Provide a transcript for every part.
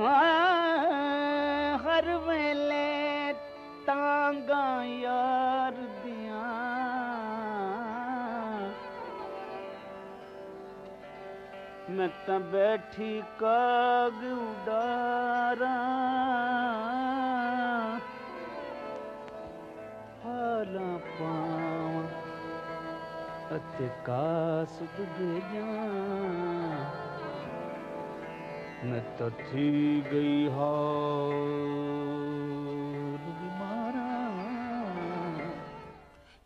ہاں، ہر ویلے تانگا یار دیا میں تو بیٹھی کاگ اڈارا حالاں پاواں اتے کاسد بھیجاں میں تو تھی گئی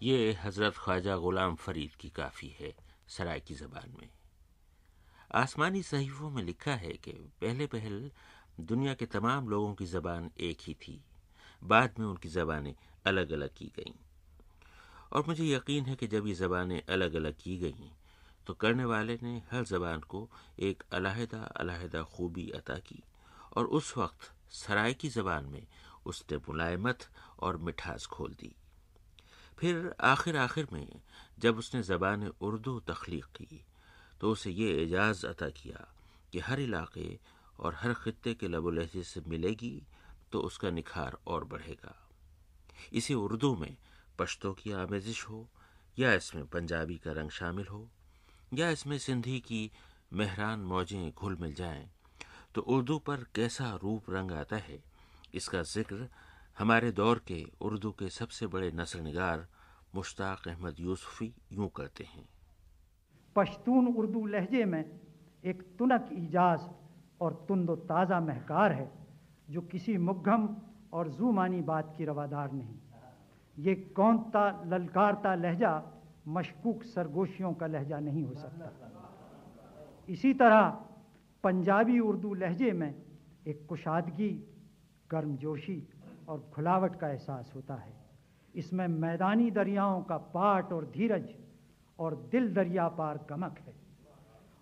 یہ حضرت خواجہ غلام فرید کی کافی ہے، سرائے کی زبان میں۔ آسمانی صحیفوں میں لکھا ہے کہ پہلے پہل دنیا کے تمام لوگوں کی زبان ایک ہی تھی۔ بعد میں ان کی زبانیں الگ الگ کی گئیں۔ اور مجھے یقین ہے کہ جب یہ زبانیں الگ الگ کی گئیں تو کرنے والے نے ہر زبان کو ایک علیحدہ علیحدہ خوبی عطا کی اور اس وقت سرائے کی زبان میں اس نے ملائمت اور مٹھاس کھول دی۔ پھر آخر آخر میں جب اس نے زبان اردو تخلیق کی تو اسے یہ اعجاز عطا کیا کہ ہر علاقے اور ہر خطے کے لب و لہجے سے ملے گی تو اس کا نکھار اور بڑھے گا۔ اسی اردو میں پشتوں کی آمیزش ہو یا اس میں پنجابی کا رنگ شامل ہو یا اس میں سندھی کی مہران موجیں گھل مل جائیں، تو اردو پر کیسا روپ رنگ آتا ہے؟ اس کا ذکر ہمارے دور کے اردو کے سب سے بڑے نثر نگار مشتاق احمد یوسفی یوں کرتے ہیں۔ پشتون اردو لہجے میں ایک تنک ایجاز اور تند و تازہ مہکار ہے، جو کسی مگھم اور زومانی بات کی روادار نہیں۔ یہ کونتا للکارتا لہجہ مشکوک سرگوشیوں کا لہجہ نہیں ہو سکتا۔ اسی طرح پنجابی اردو لہجے میں ایک کشادگی، گرم جوشی اور کھلاوٹ کا احساس ہوتا ہے۔ اس میں میدانی دریاؤں کا پاٹ اور دھیرج اور دل دریا پار گمک ہے۔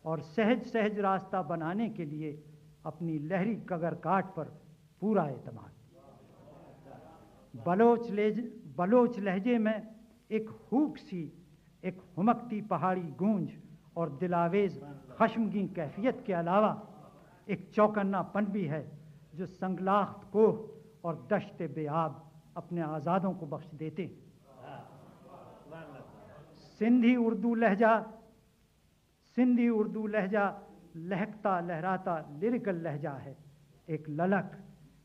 اور سہج سہج راستہ بنانے کے لیے اپنی لہری کگر کاٹ پر پورا اعتماد۔ بلوچ بلوچ لہجے میں ایک ہوک سی ایک ہمکتی پہاڑی گونج اور دلاویز خشمگی کیفیت کے علاوہ ایک چوکنا پن بھی ہے جو سنگلاخت کوہ اور دشت بے آب اپنے آزادوں کو بخش دیتے سندھی اردو لہجہ، سندھی اردو لہجہ لہکتا لہراتا لرکل لہجہ ہے۔ ایک للک،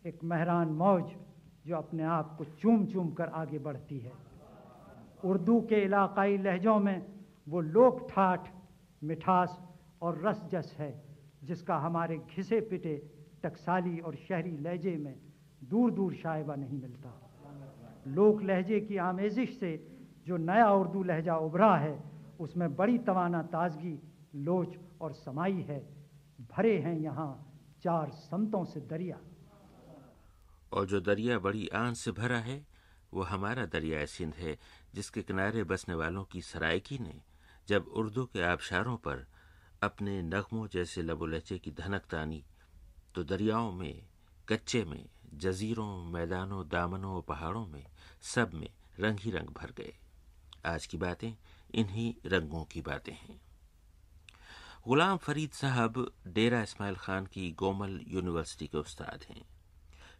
ایک مہران موج جو اپنے آپ کو چوم چوم کر آگے بڑھتی ہے۔ اردو کے علاقائی لہجوں میں وہ لوک ٹھاٹ مٹھاس اور رس جس ہے، جس کا ہمارے گھسے پٹے، ٹکسالی اور شہری لہجے میں دور دور شائبہ نہیں ملتا۔ لوک لہجے کی آمیزش سے جو نیا اردو لہجہ ابھرا ہے، اس میں بڑی توانا تازگی، لوچ اور سمائی ہے۔ بھرے ہیں یہاں چار سمتوں سے دریا۔ اور جو دریا بڑی آن سے بھرا ہے وہ ہمارا دریائے سندھ ہے، جس کے کنارے بسنے والوں کی سرائکی نے جب اردو کے آبشاروں پر اپنے نغموں جیسے لب و لہچے کی دھنک تانی، تو دریاؤں میں، کچے میں، جزیروں، میدانوں، دامنوں پہاڑوں میں سب میں رنگ ہی رنگ بھر گئے۔ آج کی باتیں انہی رنگوں کی باتیں ہیں۔ غلام فرید صاحب ڈیرا اسماعیل خان کی گومل یونیورسٹی کے استاد ہیں۔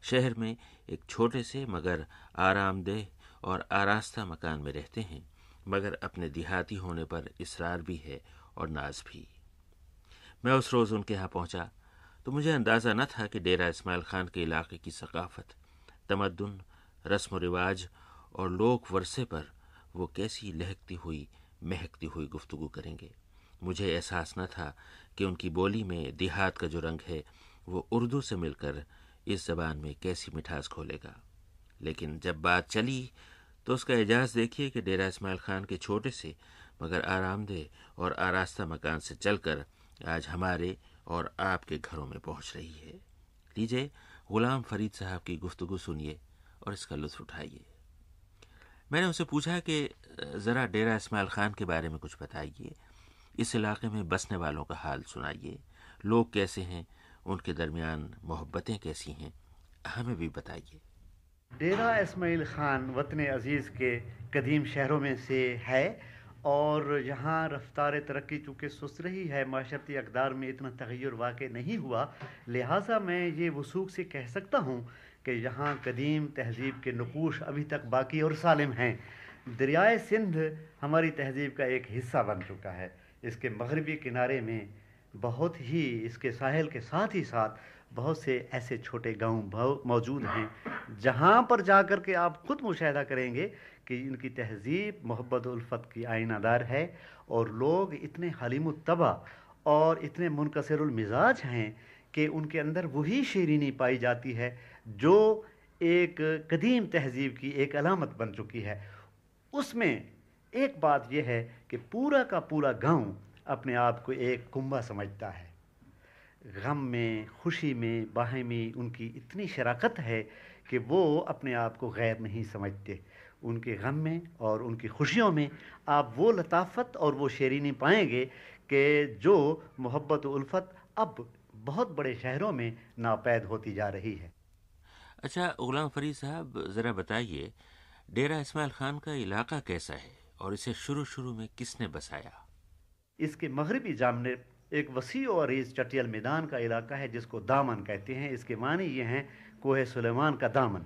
شہر میں ایک چھوٹے سے مگر آرام دہ اور آراستہ مکان میں رہتے ہیں، مگر اپنے دیہاتی ہونے پر اصرار بھی ہے اور ناز بھی۔ میں اس روز ان کے ہاں پہنچا تو مجھے اندازہ نہ تھا کہ ڈیرا اسماعیل خان کے علاقے کی ثقافت، تمدن، رسم و رواج اور لوک ورثے پر وہ کیسی لہکتی ہوئی، مہکتی ہوئی گفتگو کریں گے۔ مجھے احساس نہ تھا کہ ان کی بولی میں دیہات کا جو رنگ ہے، وہ اردو سے مل کر اس زبان میں کیسی مٹھاس کھولے گا۔ لیکن جب بات چلی تو اس کا اعجاز دیکھیے کہ ڈیرا اسماعیل خان کے چھوٹے سے مگر آرام دہ اور آراستہ مکان سے چل کر آج ہمارے اور آپ کے گھروں میں پہنچ رہی ہے۔ لیجیے غلام فرید صاحب کی گفتگو سنیے اور اس کا لطف اٹھائیے۔ میں نے اسے پوچھا کہ ذرا ڈیرا اسماعیل خان کے بارے میں کچھ بتائیے۔ اس علاقے میں بسنے والوں کا حال سنائیے۔ لوگ کیسے ہیں؟ ان کے درمیان محبتیں کیسی ہیں؟ ہمیں بھی بتائیے۔ ڈیرا اسماعیل خان وطن عزیز کے قدیم شہروں میں سے ہے اور یہاں رفتار ترقی چونکہ سست رہی ہے، معاشرتی اقدار میں اتنا تغیر واقع نہیں ہوا، لہٰذا میں یہ وسوخ سے کہہ سکتا ہوں کہ یہاں قدیم تہذیب کے نقوش ابھی تک باقی اور سالم ہیں۔ دریائے سندھ ہماری تہذیب کا ایک حصہ بن چکا ہے۔ اس کے مغربی کنارے میں بہت ہی اس کے ساحل کے ساتھ ہی ساتھ بہت سے ایسے چھوٹے گاؤں موجود ہیں جہاں پر جا کر کے آپ خود مشاہدہ کریں گے کہ ان کی تہذیب محبت الفت کی آئینہ دار ہے اور لوگ اتنے حلیم الطبع اور اتنے منقصر المزاج ہیں کہ ان کے اندر وہی شیرینی پائی جاتی ہے جو ایک قدیم تہذیب کی ایک علامت بن چکی ہے۔ اس میں ایک بات یہ ہے کہ پورا کا پورا گاؤں اپنے آپ کو ایک کنبا سمجھتا ہے۔ غم میں، خوشی میں باہمی ان کی اتنی شراکت ہے کہ وہ اپنے آپ کو غیر نہیں سمجھتے۔ ان کے غم میں اور ان کی خوشیوں میں آپ وہ لطافت اور وہ شیرینی پائیں گے کہ جو محبت و الفت اب بہت بڑے شہروں میں ناپید ہوتی جا رہی ہے۔ اچھا غلام فرید صاحب، ذرا بتائیے ڈیرا اسماعیل خان کا علاقہ کیسا ہے اور اسے شروع شروع میں کس نے بسایا؟ اس کے مغربی جانب ایک وسیع و عریض چٹیل میدان کا علاقہ ہے جس کو دامن کہتے ہیں۔ اس کے معنی یہ ہیں کوہ سلیمان کا دامن۔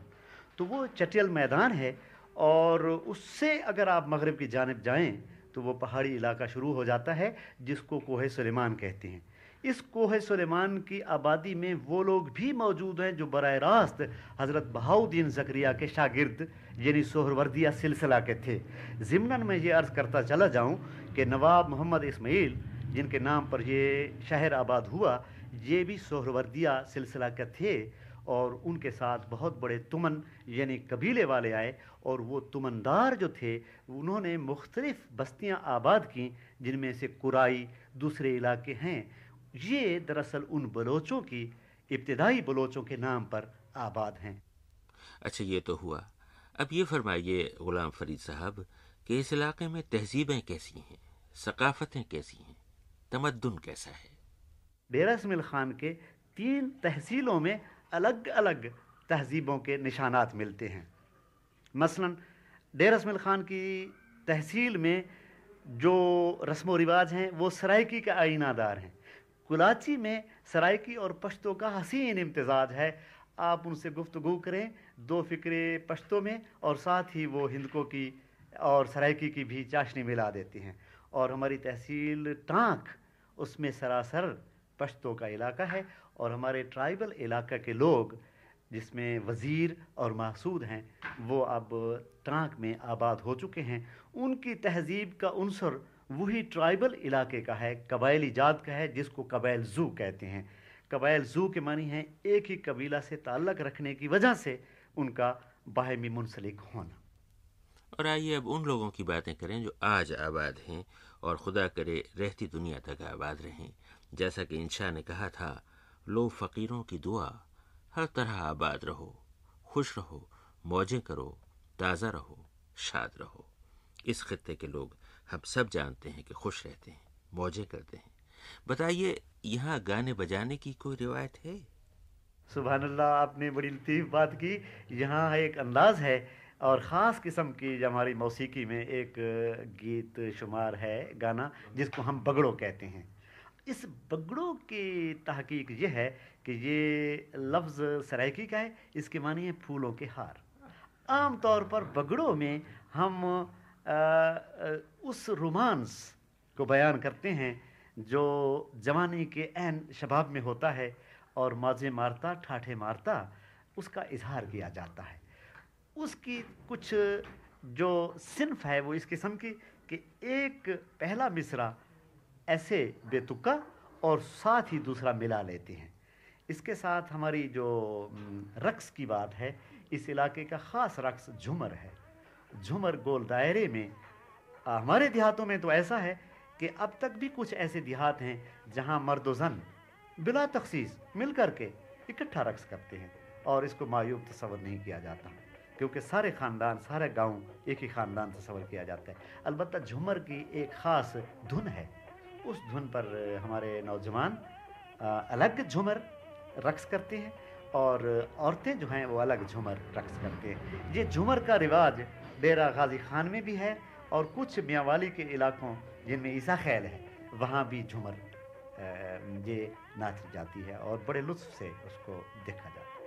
تو وہ چٹیل میدان ہے اور اس سے اگر آپ مغرب کی جانب جائیں تو وہ پہاڑی علاقہ شروع ہو جاتا ہے جس کو کوہ سلیمان کہتے ہیں۔ اس کوہ سلیمان کی آبادی میں وہ لوگ بھی موجود ہیں جو براہ راست حضرت بہاؤدین زکریہ کے شاگرد یعنی سہروردیہ سلسلہ کے تھے۔ ضمن میں یہ عرض کرتا چلا جاؤں کہ نواب محمد اسماعیل، جن کے نام پر یہ شہر آباد ہوا، یہ بھی سہروردیہ سلسلہ کے تھے اور ان کے ساتھ بہت بڑے تمن یعنی قبیلے والے آئے اور وہ تمندار جو تھے، انہوں نے مختلف بستیاں آباد کیں، جن میں سے کرائی دوسرے علاقے ہیں۔ یہ دراصل ان بلوچوں کی ابتدائی بلوچوں کے نام پر آباد ہیں۔ اچھا یہ تو ہوا۔ اب یہ فرمائیے غلام فرید صاحب کہ اس علاقے میں تہذیبیں کیسی ہیں؟ ثقافتیں کیسی ہیں؟ تمدن کیسا ہے؟ ڈیرا اسمل خان کے تین تحصیلوں میں الگ الگ تہذیبوں کے نشانات ملتے ہیں۔ مثلا ڈیرا اسمل خان کی تحصیل میں جو رسم و رواج ہیں وہ سرائکی کا آئینہ دار ہیں۔ کلاچی میں سرائکی اور پشتوں کا حسین امتزاج ہے۔ آپ ان سے گفتگو کریں دو فکرے پشتوں میں اور ساتھ ہی وہ ہندکوں کی اور سرائکی کی بھی چاشنی ملا دیتی ہیں۔ اور ہماری تحصیل ٹانک، اس میں سراسر پشتوں کا علاقہ ہے اور ہمارے ٹرائبل علاقہ کے لوگ، جس میں وزیر اور محسود ہیں، وہ اب ٹانک میں آباد ہو چکے ہیں۔ ان کی تہذیب کا عنصر وہی ٹرائبل علاقے کا ہے، قبائلی جات کا ہے، جس کو قبائل زو کہتے ہیں۔ قبائل زو کے معنی ہیں ایک ہی قبیلہ سے تعلق رکھنے کی وجہ سے ان کا باہمی منسلک ہونا۔ اور آئیے اب ان لوگوں کی باتیں کریں جو آج آباد ہیں اور خدا کرے رہتی دنیا تک آباد رہیں۔ جیسا کہ انشاء نے کہا تھا لو فقیروں کی دعا، ہر طرح آباد رہو، خوش رہو، موجیں کرو، تازہ رہو، شاد رہو۔ اس خطے کے لوگ ہم سب جانتے ہیں کہ خوش رہتے ہیں، موجیں کرتے ہیں۔ بتائیے، یہاں گانے بجانے کی کوئی روایت ہے؟ سبحان اللہ، آپ نے بڑی لطیف بات کی۔ یہاں ایک انداز ہے اور خاص قسم کی ہماری موسیقی میں ایک گیت شمار ہے گانا، جس کو ہم بگڑوں کہتے ہیں۔ اس بگڑوں کی تحقیق یہ ہے کہ یہ لفظ سرائکی کا ہے، اس کے معنی ہے پھولوں کے ہار۔ عام طور پر بگڑوں میں ہم اس رومانس کو بیان کرتے ہیں جو جوانی کے عین شباب میں ہوتا ہے اور ماضے مارتا، ٹھاٹھے مارتا، اس کا اظہار کیا جاتا ہے۔ اس کی کچھ جو صنف ہے، وہ اس قسم کی کہ ایک پہلا مصرع ایسے بے تکا اور ساتھ ہی دوسرا ملا لیتے ہیں۔ اس کے ساتھ ہماری جو رقص کی بات ہے، اس علاقے کا خاص رقص جھمر ہے۔ جھمر گول دائرے میں ہمارے دیہاتوں میں تو ایسا ہے کہ اب تک بھی کچھ ایسے دیہات ہیں جہاں مرد و زن بلا تخصیص مل کر کے اکٹھا رقص کرتے ہیں اور اس کو معیوب تصور نہیں کیا جاتا کیونکہ سارے خاندان، سارے گاؤں ایک ہی خاندان تصور کیا جاتا ہے۔ البتہ جھمر کی ایک خاص دھن ہے۔ اس دھن پر ہمارے نوجوان الگ جھمر رقص کرتے ہیں اور عورتیں جو ہیں وہ الگ جھمر رقص کرتے ہیں۔ یہ جھمر کا رواج ڈیرا غازی خان میں بھی ہے اور کچھ میاں والی کے علاقوں جن میں عیسیٰ خیل ہے، وہاں بھی جھومر یہ ناچ جاتی ہے اور بڑے لطف سے اس کو دیکھا جاتا ہے۔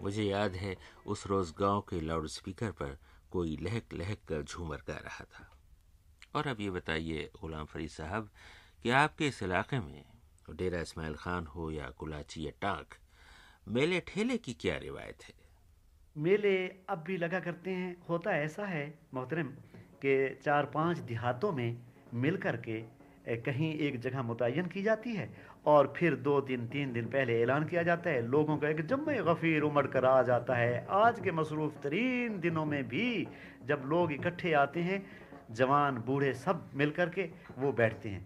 مجھے یاد ہے اس روز گاؤں کے لاؤڈ سپیکر پر کوئی لہک لہک کر جھومر گا رہا تھا۔ اور اب یہ بتائیے، غلام فرید صاحب کہ آپ کے اس علاقے میں ڈیرہ اسماعیل خان ہو یا کلاچی یا ٹانک، میلے ٹھیلے کی کیا روایت ہے؟ میلے اب بھی لگا کرتے ہیں، ہوتا ایسا ہے محترم کہ چار پانچ دیہاتوں میں مل کر کے کہیں ایک جگہ متعین کی جاتی ہے اور پھر دو دن، تین دن پہلے اعلان کیا جاتا ہے، لوگوں کا ایک جمع غفیر امڑ کر آ جاتا ہے۔ آج کے مصروف ترین دنوں میں بھی جب لوگ اکٹھے آتے ہیں، جوان، بوڑھے سب مل کر کے وہ بیٹھتے ہیں۔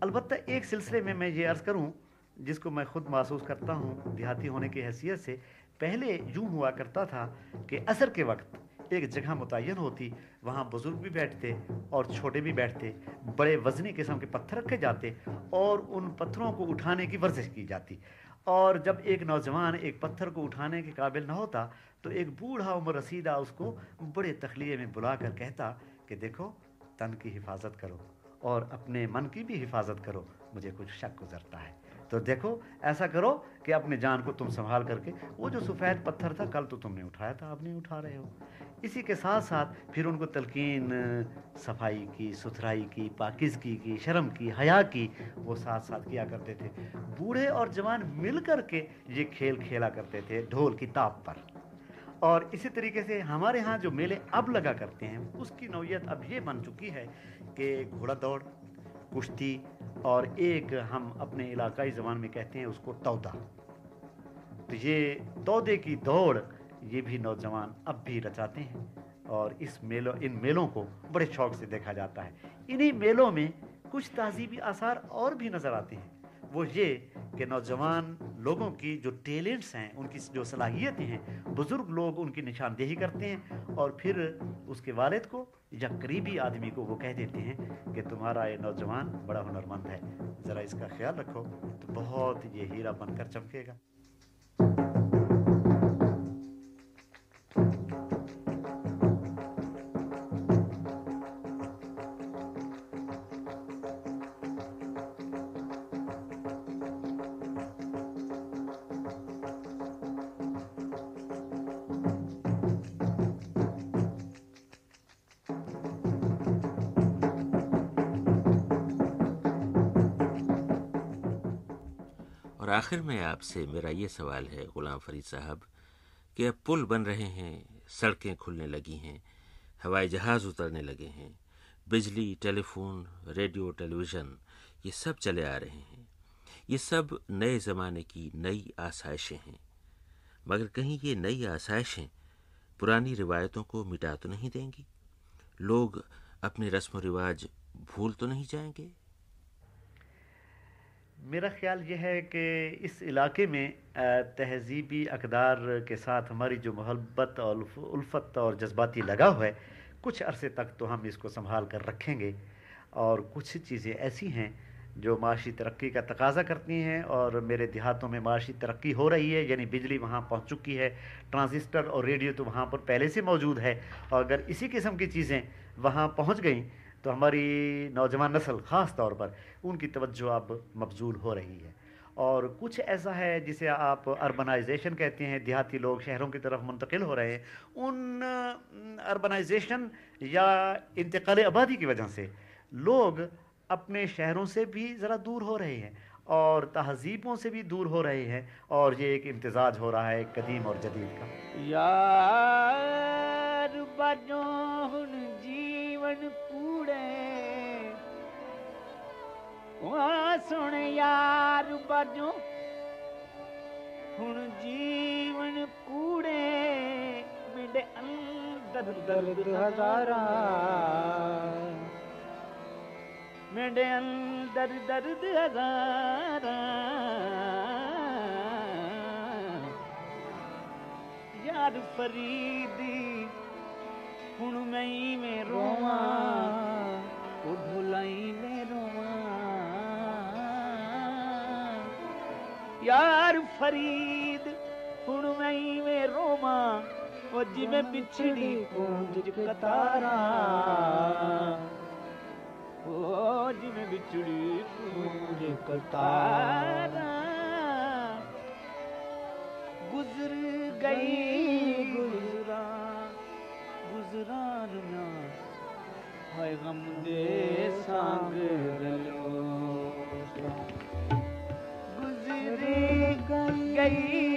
البتہ ایک سلسلے میں میں یہ عرض کروں، جس کو میں خود محسوس کرتا ہوں دیہاتی ہونے کی حیثیت سے، پہلے یوں ہوا کرتا تھا کہ عصر کے وقت ایک جگہ متعین ہوتی، وہاں بزرگ بھی بیٹھتے اور چھوٹے بھی بیٹھتے، بڑے وزنی قسم کے پتھر رکھے جاتے اور ان پتھروں کو اٹھانے کی ورزش کی جاتی۔ اور جب ایک نوجوان ایک پتھر کو اٹھانے کے قابل نہ ہوتا، تو ایک بوڑھا عمر رسیدہ اس کو بڑے تخلیے میں بلا کر کہتا کہ دیکھو، تن کی حفاظت کرو۔ اور اپنے من کی بھی حفاظت کرو، مجھے کچھ شک گزرتا ہے۔ تو دیکھو، ایسا کرو کہ اپنے جان کو تم سنبھال کر کے، وہ جو سفید پتھر تھا، کل تو تم نے اٹھایا تھا اب نہیں اٹھا رہے ہو۔ اسی کے ساتھ ساتھ پھر ان کو تلقین، صفائی کی، ستھرائی کی پاکزگی کی، شرم کی، حیا کی، وہ ساتھ ساتھ کیا کرتے تھے۔ بوڑھے اور جوان مل کر کے یہ کھیل کھیلا کرتے تھے ڈھول کی تاپ پر۔ اور اسی طریقے سے ہمارے ہاں جو میلے اب لگا کرتے ہیں، اس کی نوعیت اب یہ بن چکی ہے کہ گھوڑا دوڑ، کشتی اور ایک ہم اپنے علاقائی زبان میں کہتے ہیں اس کو تودا۔ تو یہ تودے کی دوڑ، یہ بھی نوجوان اب بھی رچاتے ہیں اور اس میلوں ان میلوں کو بڑے شوق سے دیکھا جاتا ہے۔ انہی میلوں میں کچھ تہذیبی آثار اور بھی نظر آتے ہیں۔ وہ یہ کہ نوجوان لوگوں کی جو ٹیلنٹس ہیں، ان کی جو صلاحیتیں ہیں، بزرگ لوگ ان کی نشاندہی کرتے ہیں اور پھر اس کے والد کو یا قریبی آدمی کو وہ کہہ دیتے ہیں کہ تمہارا یہ نوجوان بڑا ہنرمند ہے، ذرا اس کا خیال رکھو تو بہت یہ ہیرا بن کر چمکے گا۔ آخر میں آپ سے میرا یہ سوال ہے، غلام فرید صاحب، کہ اب پل بن رہے ہیں، سڑکیں کھلنے لگی ہیں، ہوائی جہاز اترنے لگے ہیں، بجلی telephone radio television یہ سب چلے آ رہے ہیں۔ یہ سب نئے زمانے کی نئی آسائشیں ہیں۔ مگر کہیں یہ نئی آسائشیں پرانی روایتوں کو مٹا تو نہیں دیں گی؟ لوگ اپنے رسم و رواج بھول تو نہیں جائیں گے؟ میرا خیال یہ ہے کہ اس علاقے میں تہذیبی اقدار کے ساتھ ہماری جو محبت اور الفت اور جذباتی لگاؤ ہے، کچھ عرصے تک تو ہم اس کو سنبھال کر رکھیں گے۔ اور کچھ چیزیں ایسی ہیں جو معاشی ترقی کا تقاضا کرتی ہیں اور میرے دیہاتوں میں معاشی ترقی ہو رہی ہے یعنی بجلی وہاں پہنچ چکی ہے، ٹرانزسٹر اور ریڈیو تو وہاں پر پہلے سے موجود ہے۔ اور اگر اسی قسم کی چیزیں وہاں پہنچ گئیں تو ہماری نوجوان نسل خاص طور پر ان کی توجہ اب مبزول ہو رہی ہے۔ اور کچھ ایسا ہے جسے آپ اربنائزیشن کہتے ہیں، دیہاتی لوگ شہروں کی طرف منتقل ہو رہے ہیں، ان اربنائزیشن یا انتقال آبادی کی وجہ سے لوگ اپنے شہروں سے بھی ذرا دور ہو رہے ہیں اور تہذیبوں سے بھی دور ہو رہے ہیں۔ اور یہ ایک امتزاج ہو رہا ہے قدیم اور جدید کا۔ یار جیون سن یار بجو ہوں جیون کوڑے میرے اندر درد ہزار میرے اندر درد ہزار یار فریدی ہوں میں رواں کو بھلائی نے رواں یار فرید، ہن میں میں روما او جی میں بچھڑی گونج کتارا۔ او جی میں بچھڑی گونج کتارا۔ گزر گئی گزرا گزران نہ ਹਾਏ ਗਮ ਦੇ ਸੰਗ ਰਲੋ ਗੁਜ਼ਰ ਗਈ